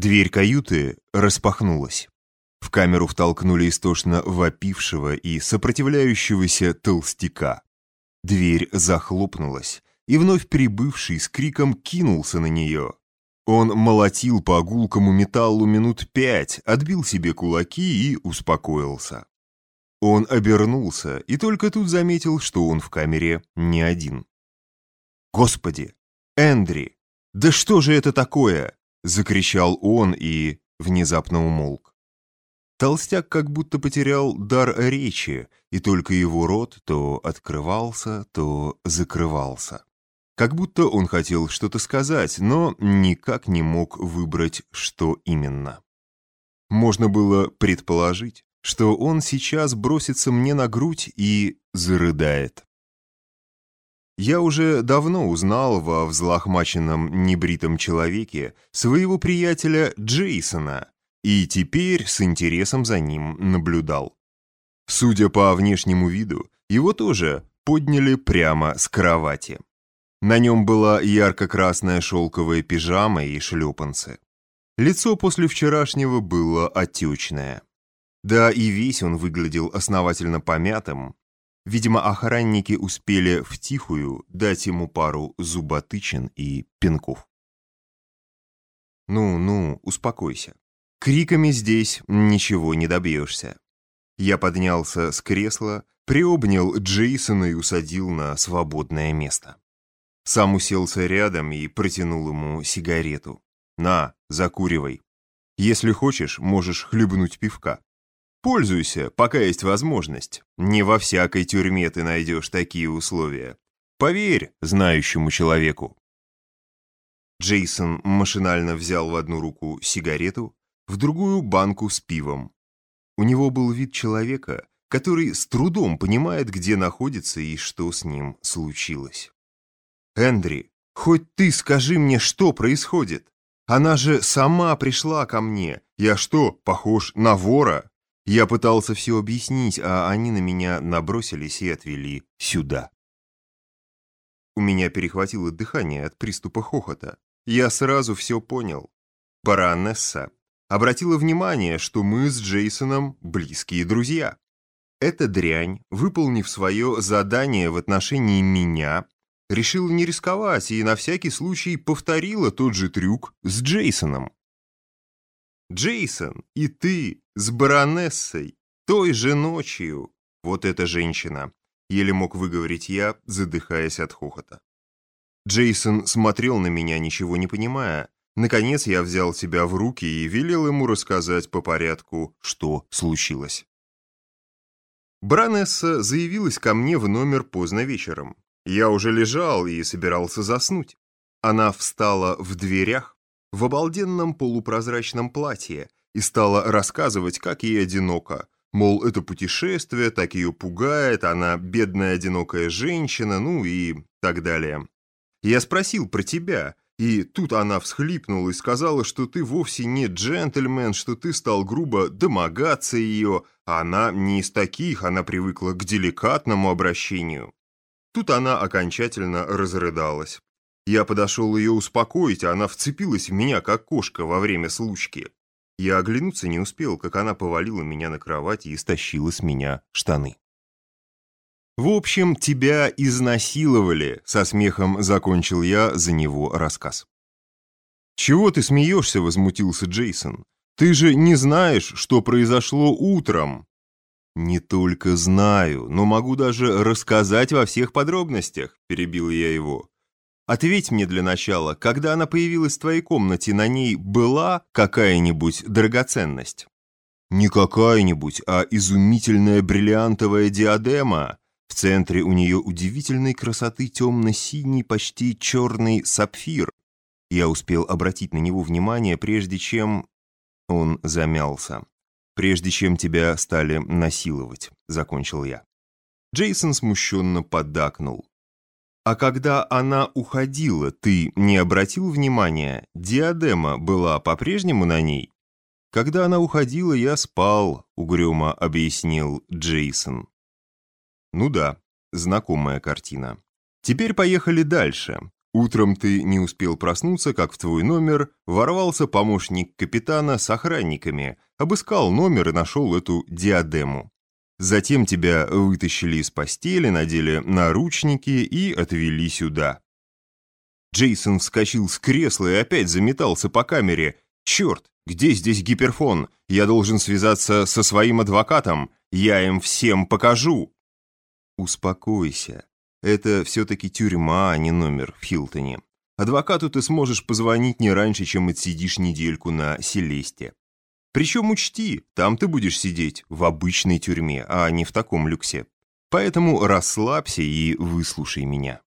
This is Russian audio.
Дверь каюты распахнулась. В камеру втолкнули истошно вопившего и сопротивляющегося толстяка. Дверь захлопнулась, и вновь прибывший с криком кинулся на нее. Он молотил по гулкому металлу минут пять, отбил себе кулаки и успокоился. Он обернулся и только тут заметил, что он в камере не один. «Господи! Эндри! Да что же это такое?» — закричал он и внезапно умолк. Толстяк как будто потерял дар речи, и только его рот то открывался, то закрывался. Как будто он хотел что-то сказать, но никак не мог выбрать, что именно. Можно было предположить, что он сейчас бросится мне на грудь и зарыдает. Я уже давно узнал во взлохмаченном небритом человеке своего приятеля Джейсона, и теперь с интересом за ним наблюдал. Судя по внешнему виду, его тоже подняли прямо с кровати. На нем была ярко-красная шелковая пижама и шлепанцы. Лицо после вчерашнего было отечное. Да и весь он выглядел основательно помятым. Видимо, охранники успели втихую дать ему пару зуботычин и пинков. «Ну-ну, успокойся. Криками здесь ничего не добьешься». Я поднялся с кресла, приобнял Джейсона и усадил на свободное место. Сам уселся рядом и протянул ему сигарету. «На, закуривай. Если хочешь, можешь хлебнуть пивка. Пользуйся, пока есть возможность. Не во всякой тюрьме ты найдешь такие условия. Поверь знающему человеку». Джейсон машинально взял в одну руку сигарету, в другую банку с пивом. У него был вид человека, который с трудом понимает, где находится и что с ним случилось. Эндри, хоть ты скажи мне, что происходит? Она же сама пришла ко мне. Я что, похож на вора? Я пытался все объяснить, а они на меня набросились и отвели сюда. У меня перехватило дыхание от приступа хохота. Я сразу все понял. Баронесса обратила внимание, что мы с Джейсоном близкие друзья. Эта дрянь, выполнив свое задание в отношении меня, решила не рисковать и на всякий случай повторила тот же трюк с Джейсоном. Джейсон и ты с баронессой той же ночью. Вот эта женщина. Еле мог выговорить я, задыхаясь от хохота. Джейсон смотрел на меня, ничего не понимая. Наконец я взял себя в руки и велел ему рассказать по порядку, что случилось. Баронесса заявилась ко мне в номер поздно вечером. Я уже лежал и собирался заснуть. Она встала в дверях в обалденном полупрозрачном платье и стала рассказывать, как ей одиноко. Мол, это путешествие так ее пугает, она бедная одинокая женщина, ну и так далее. Я спросил про тебя, и тут она всхлипнула и сказала, что ты вовсе не джентльмен, что ты стал грубо домогаться ее, а она не из таких, она привыкла к деликатному обращению. Тут она окончательно разрыдалась. Я подошел ее успокоить, а она вцепилась в меня, как кошка во время случки. Я оглянуться не успел, как она повалила меня на кровать и стащила с меня штаны. «В общем, тебя изнасиловали», — со смехом закончил я за него рассказ. «Чего ты смеешься?» — возмутился Джейсон. «Ты же не знаешь, что произошло утром». «Не только знаю, но могу даже рассказать во всех подробностях», – перебил я его. «Ответь мне для начала, когда она появилась в твоей комнате, на ней была какая-нибудь драгоценность?» «Не какая-нибудь, а изумительная бриллиантовая диадема. В центре у нее удивительной красоты темно-синий, почти черный сапфир. Я успел обратить на него внимание, прежде чем...» Он замялся прежде чем тебя стали насиловать», — закончил я. Джейсон смущенно поддакнул. «А когда она уходила, ты не обратил внимания? Диадема была по-прежнему на ней?» «Когда она уходила, я спал», — угрюмо объяснил Джейсон. «Ну да, знакомая картина. Теперь поехали дальше. Утром ты не успел проснуться, как в твой номер ворвался помощник капитана с охранниками, обыскал номер и нашел эту диадему. Затем тебя вытащили из постели, надели наручники и отвели сюда. Джейсон вскочил с кресла и опять заметался по камере. «Черт, где здесь гиперфон? Я должен связаться со своим адвокатом. Я им всем покажу!» «Успокойся. Это все-таки тюрьма, а не номер в Хилтоне. Адвокату ты сможешь позвонить не раньше, чем отсидишь недельку на Селесте. Причем учти, там ты будешь сидеть в обычной тюрьме, а не в таком люксе. Поэтому расслабься и выслушай меня».